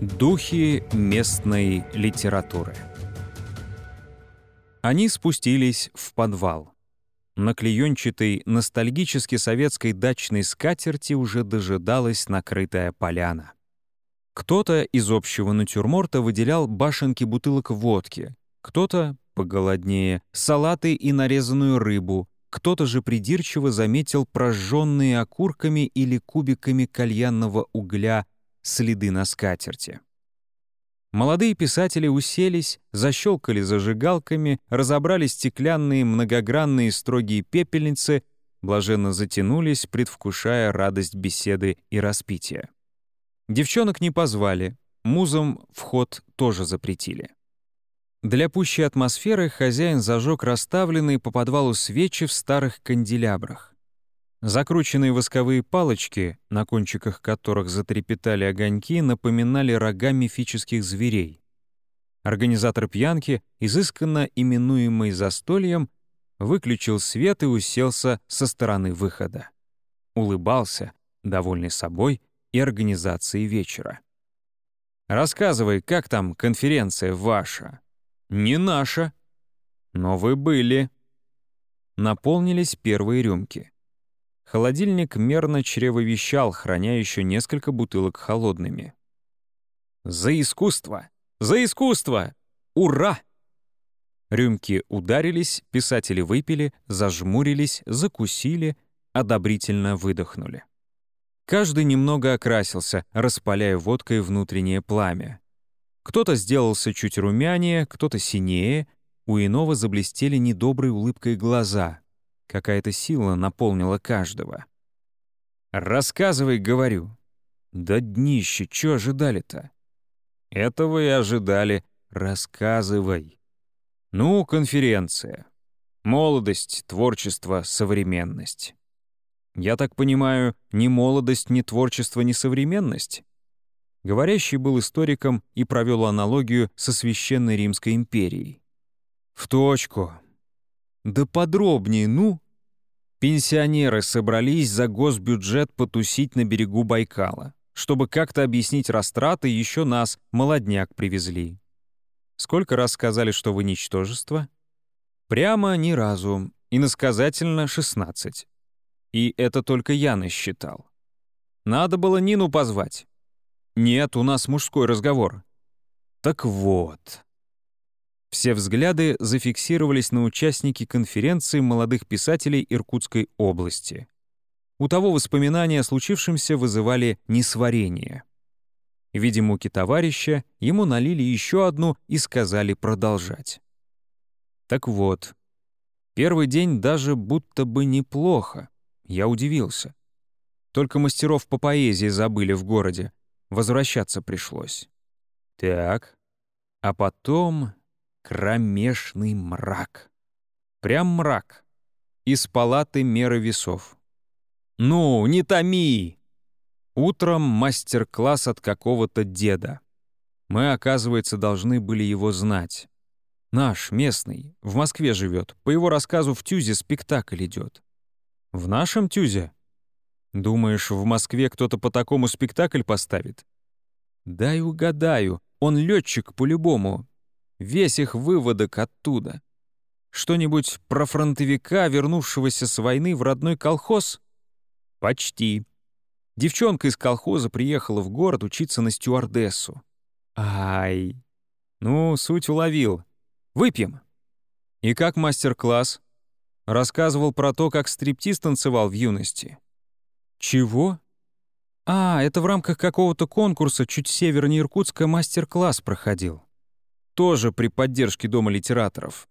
Духи местной литературы. Они спустились в подвал. На клеенчатой, ностальгически советской дачной скатерти уже дожидалась накрытая поляна. Кто-то из общего натюрморта выделял башенки бутылок водки, кто-то, поголоднее, салаты и нарезанную рыбу, кто-то же придирчиво заметил прожженные окурками или кубиками кальянного угля следы на скатерти. Молодые писатели уселись, защелкали зажигалками, разобрали стеклянные многогранные строгие пепельницы, блаженно затянулись, предвкушая радость беседы и распития. Девчонок не позвали, музам вход тоже запретили. Для пущей атмосферы хозяин зажег расставленные по подвалу свечи в старых канделябрах. Закрученные восковые палочки, на кончиках которых затрепетали огоньки, напоминали рога мифических зверей. Организатор пьянки, изысканно именуемый застольем, выключил свет и уселся со стороны выхода. Улыбался, довольный собой и организацией вечера. «Рассказывай, как там конференция ваша?» «Не наша». «Но вы были». Наполнились первые рюмки. Холодильник мерно чревовещал, храня еще несколько бутылок холодными. «За искусство! За искусство! Ура!» Рюмки ударились, писатели выпили, зажмурились, закусили, одобрительно выдохнули. Каждый немного окрасился, распаляя водкой внутреннее пламя. Кто-то сделался чуть румянее, кто-то синее, у иного заблестели недоброй улыбкой глаза — Какая-то сила наполнила каждого. «Рассказывай, — говорю». «Да днище, чё ожидали-то?» «Этого и ожидали. Рассказывай». «Ну, конференция. Молодость, творчество, современность». «Я так понимаю, ни молодость, ни творчество, ни современность?» Говорящий был историком и провел аналогию со Священной Римской империей. «В точку. Да подробнее, ну!» Пенсионеры собрались за госбюджет потусить на берегу Байкала. Чтобы как-то объяснить растраты, еще нас, молодняк, привезли. Сколько раз сказали, что вы ничтожество? Прямо ни разу. Иносказательно — 16. И это только я насчитал. Надо было Нину позвать. Нет, у нас мужской разговор. Так вот, все взгляды зафиксировались на участнике конференции молодых писателей Иркутской области. У того воспоминания о случившемся вызывали несварение. Видя муки товарища, ему налили еще одну и сказали продолжать. Так вот, первый день даже будто бы неплохо. Я удивился. Только мастеров по поэзии забыли в городе. Возвращаться пришлось. Так, а потом Кромешный мрак. Прям мрак. Из палаты меры весов. «Ну, не томи!» Утром мастер-класс от какого-то деда. Мы, оказывается, должны были его знать. Наш, местный, в Москве живет. По его рассказу в Тюзе спектакль идет. В нашем Тюзе? Думаешь, в Москве кто-то по такому спектакль поставит? Дай угадаю, он летчик по-любому, Весь их выводок оттуда. Что-нибудь про фронтовика, вернувшегося с войны в родной колхоз? Почти. Девчонка из колхоза приехала в город учиться на стюардессу. Ай. Ну, суть уловил. Выпьем. И как мастер-класс? Рассказывал про то, как стриптиз танцевал в юности. Чего? А, это в рамках какого-то конкурса чуть севернее Иркутска мастер-класс проходил тоже при поддержке Дома литераторов.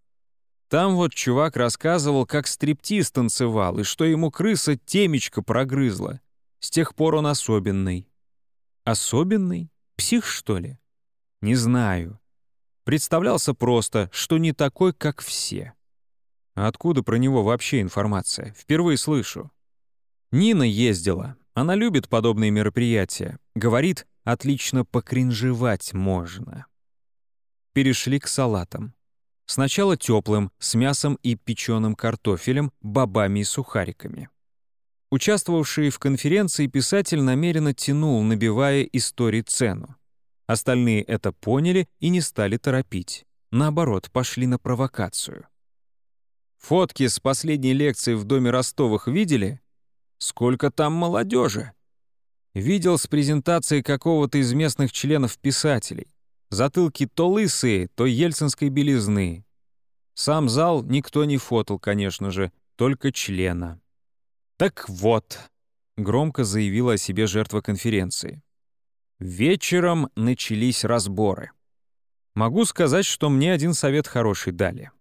Там вот чувак рассказывал, как стриптиз танцевал, и что ему крыса темечко прогрызла. С тех пор он особенный. Особенный? Псих, что ли? Не знаю. Представлялся просто, что не такой, как все. Откуда про него вообще информация? Впервые слышу. Нина ездила. Она любит подобные мероприятия. Говорит, отлично покринжевать можно перешли к салатам. Сначала теплым, с мясом и печеным картофелем, бобами и сухариками. Участвовавший в конференции писатель намеренно тянул, набивая истории цену. Остальные это поняли и не стали торопить. Наоборот, пошли на провокацию. Фотки с последней лекции в доме Ростовых видели? Сколько там молодежи? Видел с презентацией какого-то из местных членов писателей. Затылки то лысые, то ельцинской белизны. Сам зал никто не фотал, конечно же, только члена. «Так вот», — громко заявила о себе жертва конференции. Вечером начались разборы. Могу сказать, что мне один совет хороший дали.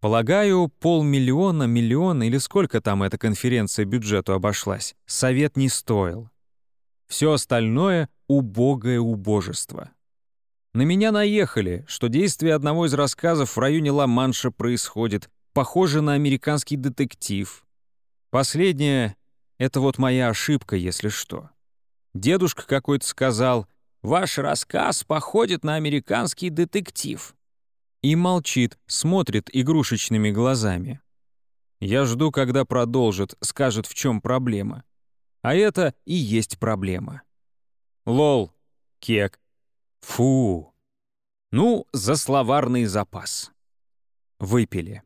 Полагаю, полмиллиона, миллион или сколько там эта конференция бюджету обошлась, совет не стоил. Все остальное — убогое убожество. На меня наехали, что действие одного из рассказов в районе Ла-Манша происходит, похоже на американский детектив. Последнее — это вот моя ошибка, если что. Дедушка какой-то сказал, «Ваш рассказ походит на американский детектив». И молчит, смотрит игрушечными глазами. Я жду, когда продолжит, скажет, в чем проблема. А это и есть проблема. Лол, кек. Фу. Ну, за словарный запас. Выпили.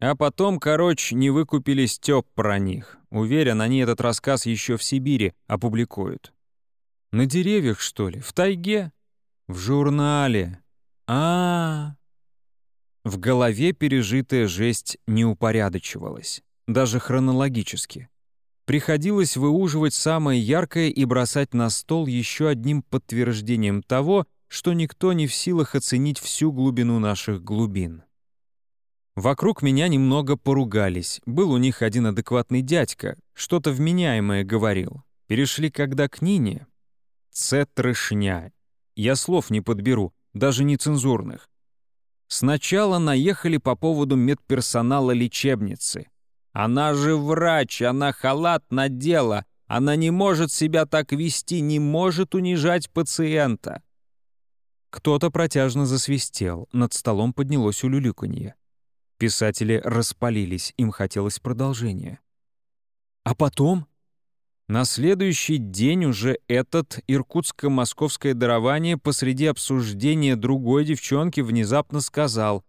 А потом, короче, не выкупили Стёп про них. Уверен, они этот рассказ еще в Сибири опубликуют. На деревьях, что ли? В тайге? В журнале. А, -а, а В голове пережитая жесть не упорядочивалась. Даже хронологически. Приходилось выуживать самое яркое и бросать на стол еще одним подтверждением того, что никто не в силах оценить всю глубину наших глубин. Вокруг меня немного поругались. Был у них один адекватный дядька, что-то вменяемое говорил. Перешли когда к Нине. Це трешня. Я слов не подберу, даже нецензурных. Сначала наехали по поводу медперсонала лечебницы. Она же врач, она халат надела, она не может себя так вести, не может унижать пациента. Кто-то протяжно засвистел, над столом поднялось улюлюканье. Писатели распалились, им хотелось продолжения. А потом? На следующий день уже этот иркутско-московское дарование посреди обсуждения другой девчонки внезапно сказал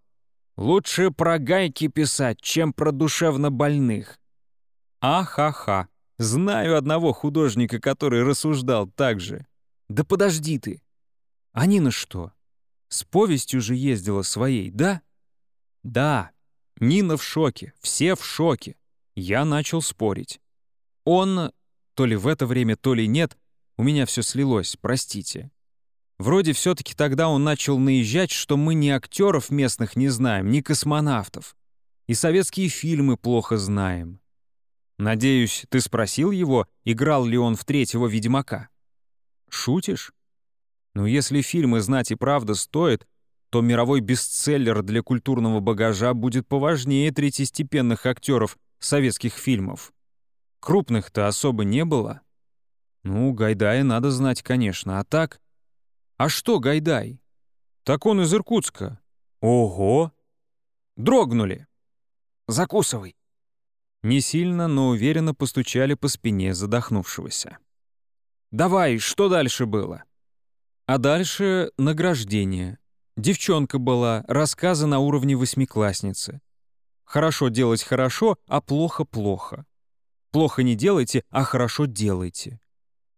«Лучше про гайки писать, чем про душевно больных». Ахаха, знаю одного художника, который рассуждал так же. Да подожди ты. А Нина что? С повестью же ездила своей, да? Да, Нина в шоке, все в шоке. Я начал спорить. Он, то ли в это время, то ли нет, у меня все слилось, простите. Вроде все-таки тогда он начал наезжать, что мы ни актеров местных не знаем, ни космонавтов. И советские фильмы плохо знаем. Надеюсь, ты спросил его, играл ли он в третьего «Ведьмака». Шутишь? Ну, если фильмы знать и правда стоит, то мировой бестселлер для культурного багажа будет поважнее третьестепенных актеров советских фильмов. Крупных-то особо не было. Ну, Гайдая надо знать, конечно, а так... А что Гайдай? Так он из Иркутска. Ого! Дрогнули. Закусывай. Не сильно, но уверенно постучали по спине задохнувшегося. «Давай, что дальше было?» А дальше — награждение. Девчонка была, рассказы на уровне восьмиклассницы. Хорошо делать хорошо, а плохо плохо. Плохо не делайте, а хорошо делайте.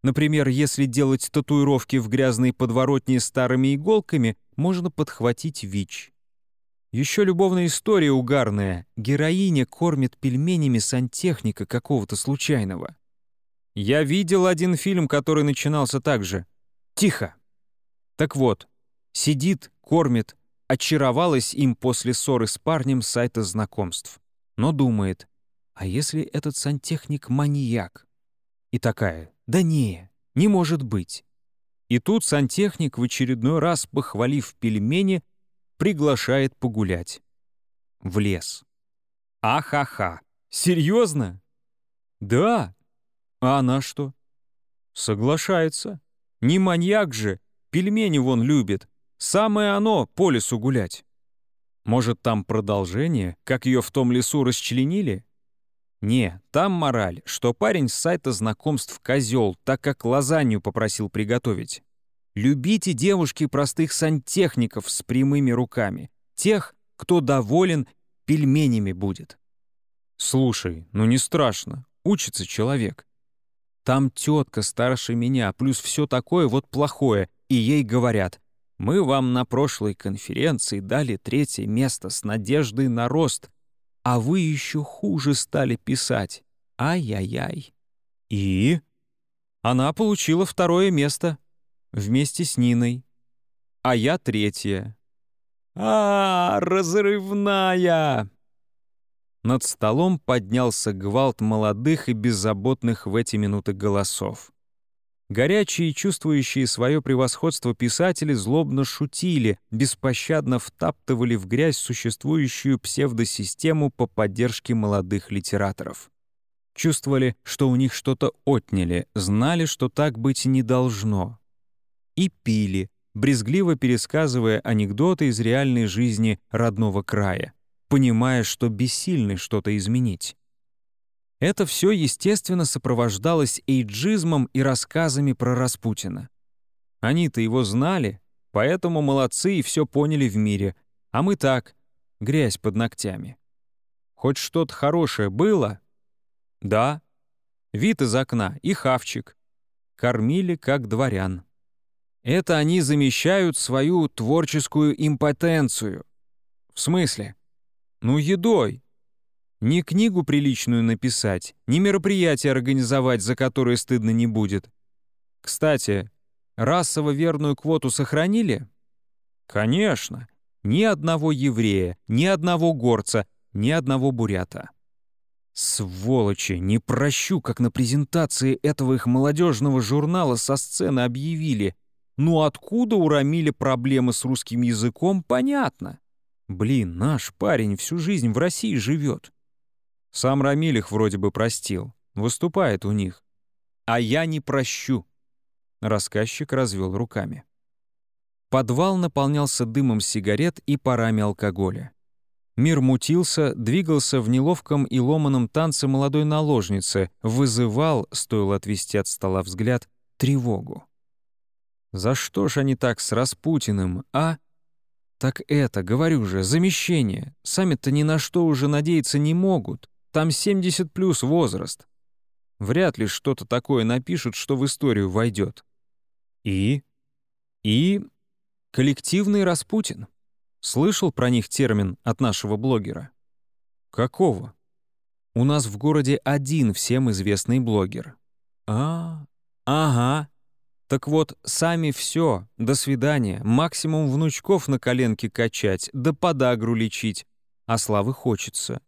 Например, если делать татуировки в грязной подворотне старыми иголками, можно подхватить ВИЧ. Еще любовная история угарная. Героиня кормит пельменями сантехника какого-то случайного. Я видел один фильм, который начинался так же. Тихо. Так вот, сидит кормит, очаровалась им после ссоры с парнем сайта знакомств. Но думает, а если этот сантехник маньяк? И такая, да не, не может быть. И тут сантехник в очередной раз, похвалив пельмени, приглашает погулять. В лес. Ахаха. Серьезно? Да. А она что? Соглашается. Не маньяк же, пельмени вон любит, Самое оно по лесу гулять. Может, там продолжение, как ее в том лесу расчленили? Не, там мораль, что парень с сайта знакомств козел, так как лазанью попросил приготовить. Любите девушки простых сантехников с прямыми руками, тех, кто доволен пельменями будет. Слушай, ну не страшно, учится человек. Там тетка старше меня, плюс все такое вот плохое, и ей говорят, мы вам на прошлой конференции дали третье место с надеждой на рост, а вы еще хуже стали писать. Ай-яй-яй. И? Она получила второе место вместе с Ниной, а я третье. А, разрывная! Над столом поднялся гвалт молодых и беззаботных в эти минуты голосов. Горячие, чувствующие свое превосходство писатели злобно шутили, беспощадно втаптывали в грязь существующую псевдосистему по поддержке молодых литераторов. Чувствовали, что у них что-то отняли, знали, что так быть не должно и пили, брезгливо пересказывая анекдоты из реальной жизни родного края, понимая, что бессильны что-то изменить. Это все, естественно, сопровождалось эйджизмом и рассказами про Распутина. Они-то его знали, поэтому молодцы и все поняли в мире, а мы так, грязь под ногтями. Хоть что-то хорошее было? Да. Вид из окна и хавчик. Кормили, как дворян. Это они замещают свою творческую импотенцию. В смысле? Ну, едой. Ни книгу приличную написать, ни мероприятие организовать, за которое стыдно не будет. Кстати, расово верную квоту сохранили? Конечно. Ни одного еврея, ни одного горца, ни одного бурята. Сволочи, не прощу, как на презентации этого их молодежного журнала со сцены объявили. Ну откуда у Рамиля проблемы с русским языком, понятно. Блин, наш парень всю жизнь в России живет. Сам Рамиль их вроде бы простил, выступает у них. А я не прощу. Рассказчик развел руками. Подвал наполнялся дымом сигарет и парами алкоголя. Мир мутился, двигался в неловком и ломаном танце молодой наложницы, вызывал, стоило отвести от стола взгляд, тревогу. За что ж они так с Распутиным, а? Так это, говорю же, замещение. Сами-то ни на что уже надеяться не могут. Там 70 плюс возраст. Вряд ли что-то такое напишут, что в историю войдет. И? И? Коллективный Распутин. Слышал про них термин от нашего блогера? Какого? У нас в городе один всем известный блогер. А, ага, так вот, сами все, до свидания, максимум внучков на коленке качать, да подагру лечить, а славы хочется.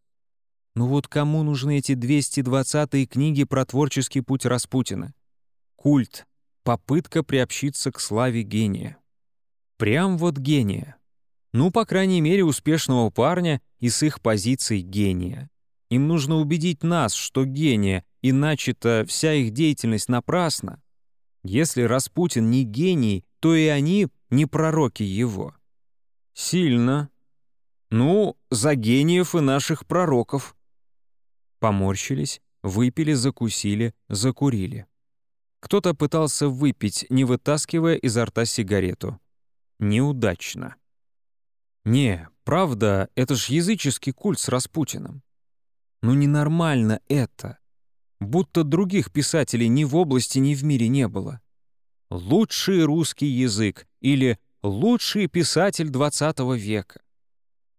Ну вот кому нужны эти 220-е книги про творческий путь Распутина? Культ, попытка приобщиться к славе гения. Прям вот гения. Ну, по крайней мере, успешного парня и с их позиций гения. Им нужно убедить нас, что гения, иначе-то вся их деятельность напрасна. Если Распутин не гений, то и они не пророки его. Сильно. Ну, за гениев и наших пророков. Поморщились, выпили, закусили, закурили. Кто-то пытался выпить, не вытаскивая изо рта сигарету. Неудачно. Не, правда, это ж языческий культ с Распутиным. Ну ненормально это будто других писателей ни в области, ни в мире не было. Лучший русский язык или лучший писатель XX века.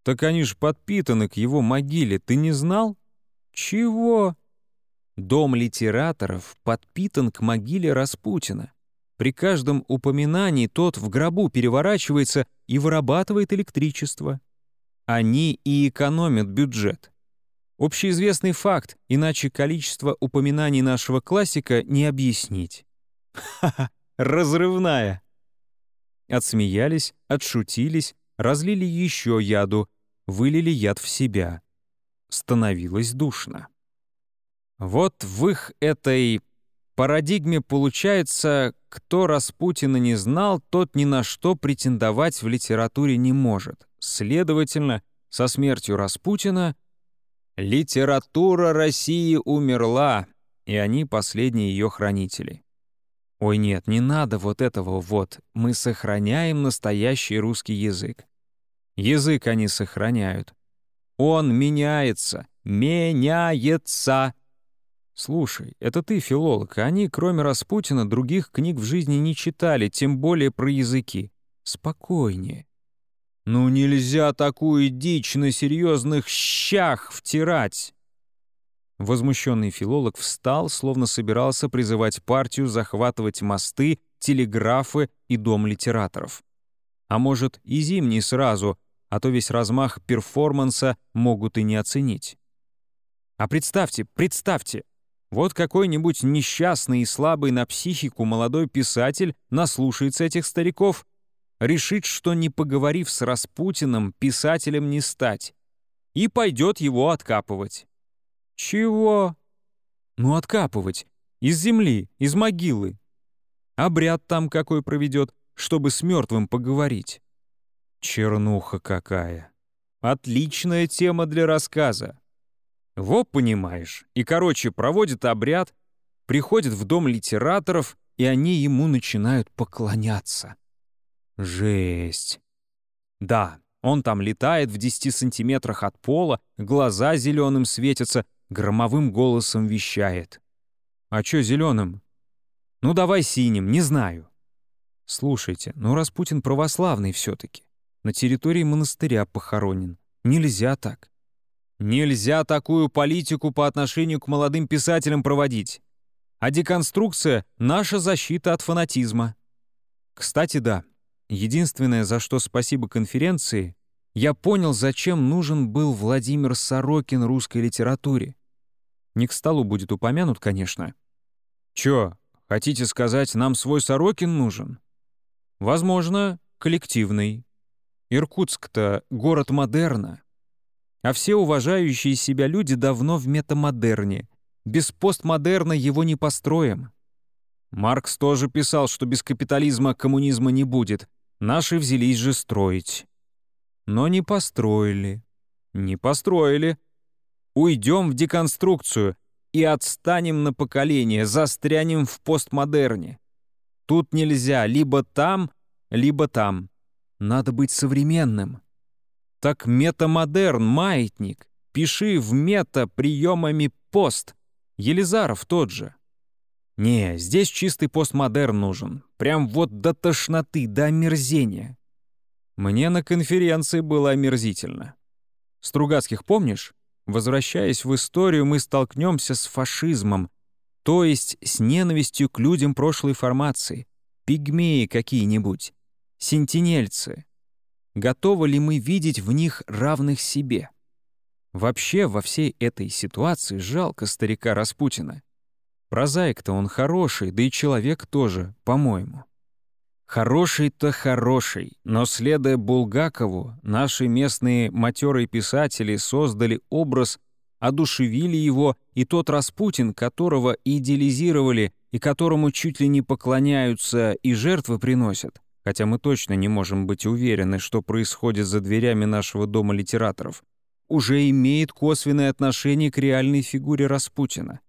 Так они ж подпитаны к его могиле, ты не знал? Чего? Дом литераторов подпитан к могиле Распутина. При каждом упоминании тот в гробу переворачивается и вырабатывает электричество. Они и экономят бюджет. Общеизвестный факт, иначе количество упоминаний нашего классика не объяснить. Ха-ха, разрывная. Отсмеялись, отшутились, разлили еще яду, вылили яд в себя. Становилось душно. Вот в их этой парадигме получается, кто Распутина не знал, тот ни на что претендовать в литературе не может. Следовательно, со смертью Распутина — Литература России умерла, и они последние ее хранители. Ой, нет, не надо вот этого вот. Мы сохраняем настоящий русский язык. Язык они сохраняют. Он меняется. Меняется. Слушай, это ты филолог, а они, кроме Распутина, других книг в жизни не читали, тем более про языки. Спокойнее. Ну нельзя такую дичь на серьезных щах втирать. Возмущенный филолог встал, словно собирался призывать партию захватывать мосты, телеграфы и дом литераторов. А может, и зимний сразу, а то весь размах перформанса могут и не оценить. А представьте, представьте, вот какой-нибудь несчастный и слабый на психику молодой писатель наслушается этих стариков, решит, что не поговорив с Распутиным, писателем не стать, и пойдет его откапывать. «Чего?» «Ну, откапывать. Из земли, из могилы. Обряд там какой проведет, чтобы с мертвым поговорить». «Чернуха какая! Отличная тема для рассказа. Во, понимаешь, и, короче, проводит обряд, приходит в дом литераторов, и они ему начинают поклоняться. Жесть. Да, он там летает в 10 сантиметрах от пола, глаза зеленым светятся, громовым голосом вещает. «А чё зеленым? Ну давай синим, не знаю». Слушайте, ну Распутин православный все таки На территории монастыря похоронен. Нельзя так. Нельзя такую политику по отношению к молодым писателям проводить. А деконструкция — наша защита от фанатизма. Кстати, да, единственное, за что спасибо конференции, я понял, зачем нужен был Владимир Сорокин русской литературе. Не к столу будет упомянут, конечно. Чё, хотите сказать, нам свой Сорокин нужен? Возможно, коллективный. Иркутск-то город модерна. А все уважающие себя люди давно в метамодерне. Без постмодерна его не построим. Маркс тоже писал, что без капитализма коммунизма не будет. Наши взялись же строить. Но не построили. Не построили. Уйдем в деконструкцию и отстанем на поколение, застрянем в постмодерне. Тут нельзя либо там, либо там. Надо быть современным. Так метамодерн, маятник. Пиши в мета приемами пост. Елизаров тот же. Не, здесь чистый постмодерн нужен. Прям вот до тошноты, до омерзения. Мне на конференции было омерзительно. Стругацких помнишь? Возвращаясь в историю, мы столкнемся с фашизмом, то есть с ненавистью к людям прошлой формации, пигмеи какие-нибудь, сентинельцы. Готовы ли мы видеть в них равных себе? Вообще, во всей этой ситуации жалко старика Распутина. Прозаик-то он хороший, да и человек тоже, по-моему. Хороший-то хороший, но, следуя Булгакову, наши местные матерые писатели создали образ, одушевили его, и тот Распутин, которого идеализировали и которому чуть ли не поклоняются и жертвы приносят, хотя мы точно не можем быть уверены, что происходит за дверями нашего дома литераторов, уже имеет косвенное отношение к реальной фигуре Распутина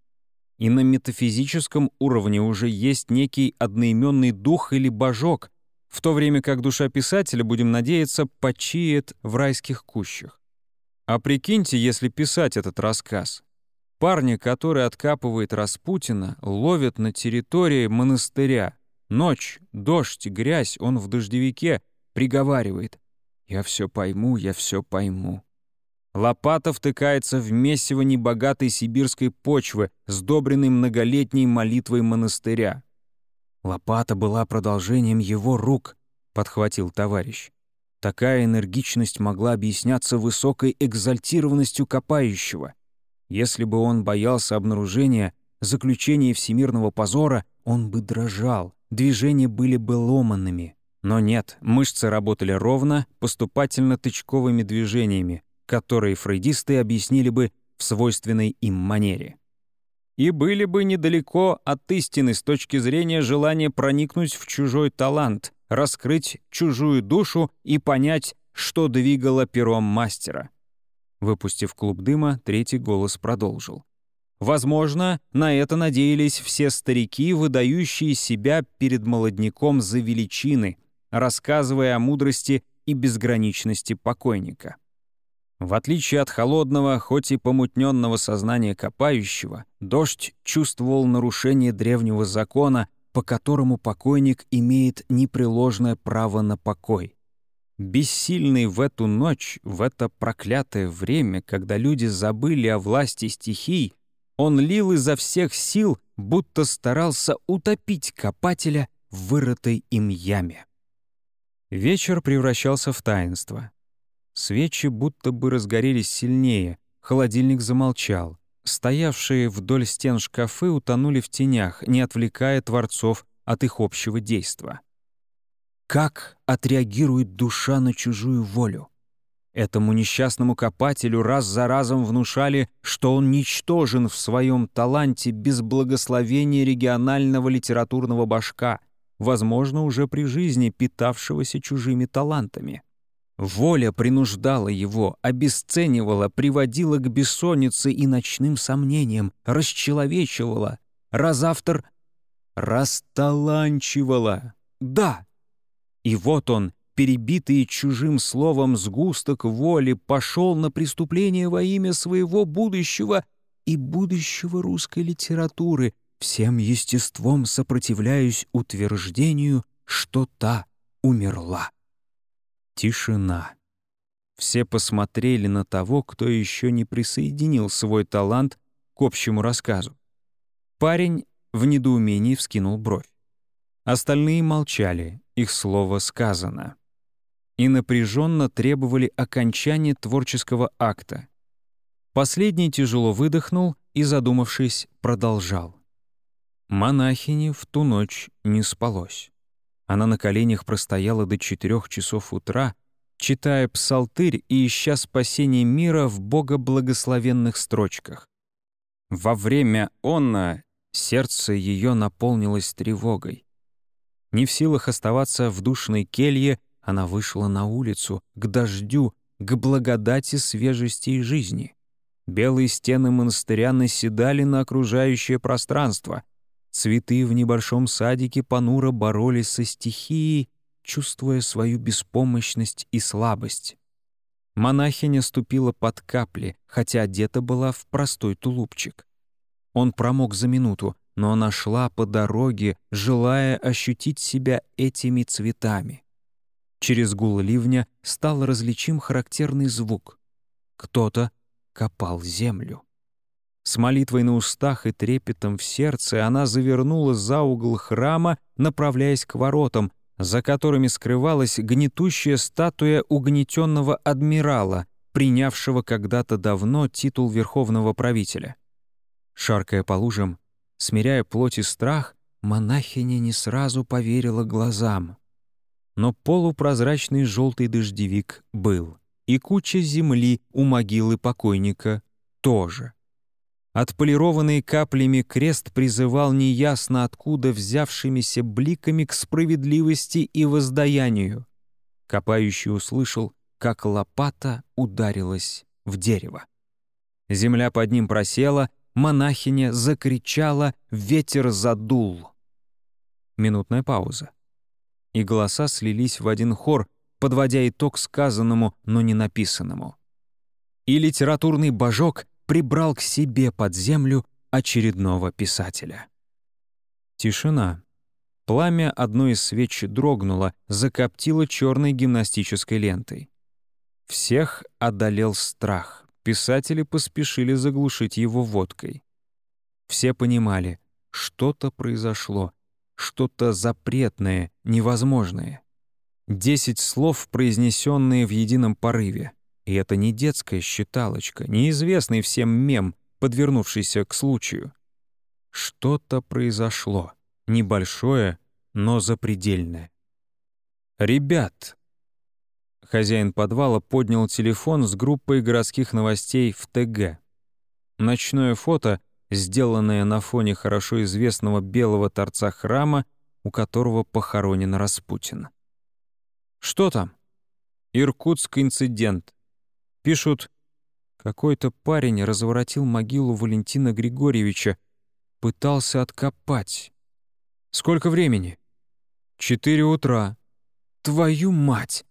и на метафизическом уровне уже есть некий одноименный дух или божок, в то время как душа писателя, будем надеяться, почиет в райских кущах. А прикиньте, если писать этот рассказ. Парня, который откапывает Распутина, ловят на территории монастыря. Ночь, дождь, грязь, он в дождевике, приговаривает. «Я все пойму, я все пойму». Лопата втыкается в месиво небогатой сибирской почвы, сдобренной многолетней молитвой монастыря. «Лопата была продолжением его рук», — подхватил товарищ. Такая энергичность могла объясняться высокой экзальтированностью копающего. Если бы он боялся обнаружения, заключения всемирного позора, он бы дрожал, движения были бы ломанными. Но нет, мышцы работали ровно, поступательно-тычковыми движениями, которые фрейдисты объяснили бы в свойственной им манере. И были бы недалеко от истины с точки зрения желания проникнуть в чужой талант, раскрыть чужую душу и понять, что двигало пером мастера. Выпустив клуб дыма, третий голос продолжил. Возможно, на это надеялись все старики, выдающие себя перед молодняком за величины, рассказывая о мудрости и безграничности покойника. В отличие от холодного, хоть и помутненного сознания копающего, дождь чувствовал нарушение древнего закона, по которому покойник имеет непреложное право на покой. Бессильный в эту ночь, в это проклятое время, когда люди забыли о власти стихий, он лил изо всех сил, будто старался утопить копателя в вырытой им яме. Вечер превращался в таинство. Свечи будто бы разгорелись сильнее, холодильник замолчал. Стоявшие вдоль стен шкафы утонули в тенях, не отвлекая творцов от их общего действа. Как отреагирует душа на чужую волю? Этому несчастному копателю раз за разом внушали, что он ничтожен в своем таланте без благословения регионального литературного башка, возможно, уже при жизни питавшегося чужими талантами. Воля принуждала его, обесценивала, приводила к бессоннице и ночным сомнениям, расчеловечивала, разавтор расталанчивала. Да! И вот он, перебитый чужим словом сгусток воли, пошел на преступление во имя своего будущего и будущего русской литературы, всем естеством сопротивляюсь утверждению, что та умерла. Тишина. Все посмотрели на того, кто еще не присоединил свой талант к общему рассказу. Парень в недоумении вскинул бровь. Остальные молчали, их слово сказано. И напряженно требовали окончания творческого акта. Последний тяжело выдохнул и, задумавшись, продолжал. Монахине в ту ночь не спалось. Она на коленях простояла до четырех часов утра, читая псалтырь и ища спасение мира в богоблагословенных строчках. Во время онна сердце ее наполнилось тревогой. Не в силах оставаться в душной келье, она вышла на улицу, к дождю, к благодати свежести и жизни. Белые стены монастыря наседали на окружающее пространство, Цветы в небольшом садике понуро боролись со стихией, чувствуя свою беспомощность и слабость. Монахиня ступила под капли, хотя одета была в простой тулупчик. Он промок за минуту, но она шла по дороге, желая ощутить себя этими цветами. Через гул ливня стал различим характерный звук. Кто-то копал землю. С молитвой на устах и трепетом в сердце она завернула за угол храма, направляясь к воротам, за которыми скрывалась гнетущая статуя угнетенного адмирала, принявшего когда-то давно титул верховного правителя. Шаркая по лужам, смиряя плоть и страх, монахиня не сразу поверила глазам. Но полупрозрачный желтый дождевик был, и куча земли у могилы покойника тоже. Отполированный каплями крест призывал неясно откуда взявшимися бликами к справедливости и воздаянию. Копающий услышал, как лопата ударилась в дерево. Земля под ним просела, монахиня закричала, ветер задул. Минутная пауза. И голоса слились в один хор, подводя итог сказанному, но не написанному. И литературный божок прибрал к себе под землю очередного писателя. Тишина. Пламя одной из свеч дрогнуло, закоптило черной гимнастической лентой. Всех одолел страх. Писатели поспешили заглушить его водкой. Все понимали, что-то произошло, что-то запретное, невозможное. Десять слов, произнесенные в едином порыве — и это не детская считалочка, неизвестный всем мем, подвернувшийся к случаю. Что-то произошло, небольшое, но запредельное. «Ребят!» Хозяин подвала поднял телефон с группой городских новостей в ТГ. Ночное фото, сделанное на фоне хорошо известного белого торца храма, у которого похоронен Распутин. «Что там?» «Иркутск инцидент. Пишут Какой-то парень разворотил могилу Валентина Григорьевича, пытался откопать. Сколько времени? Четыре утра. Твою мать!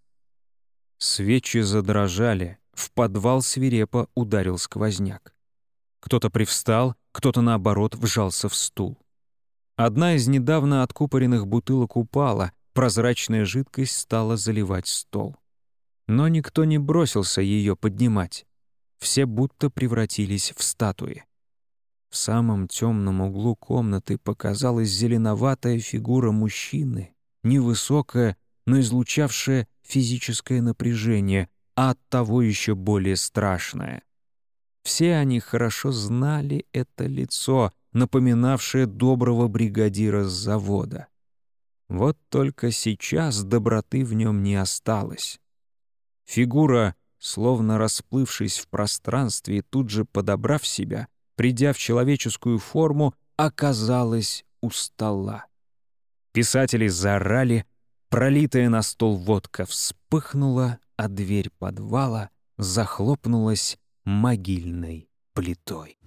Свечи задрожали, в подвал свирепо ударил сквозняк. Кто-то привстал, кто-то, наоборот, вжался в стул. Одна из недавно откупоренных бутылок упала, прозрачная жидкость стала заливать стол. Но никто не бросился ее поднимать. Все будто превратились в статуи. В самом темном углу комнаты показалась зеленоватая фигура мужчины, невысокая, но излучавшая физическое напряжение, а оттого еще более страшное. Все они хорошо знали это лицо, напоминавшее доброго бригадира с завода. Вот только сейчас доброты в нем не осталось. Фигура, словно расплывшись в пространстве и тут же подобрав себя, придя в человеческую форму, оказалась у стола. Писатели заорали, пролитая на стол водка вспыхнула, а дверь подвала захлопнулась могильной плитой.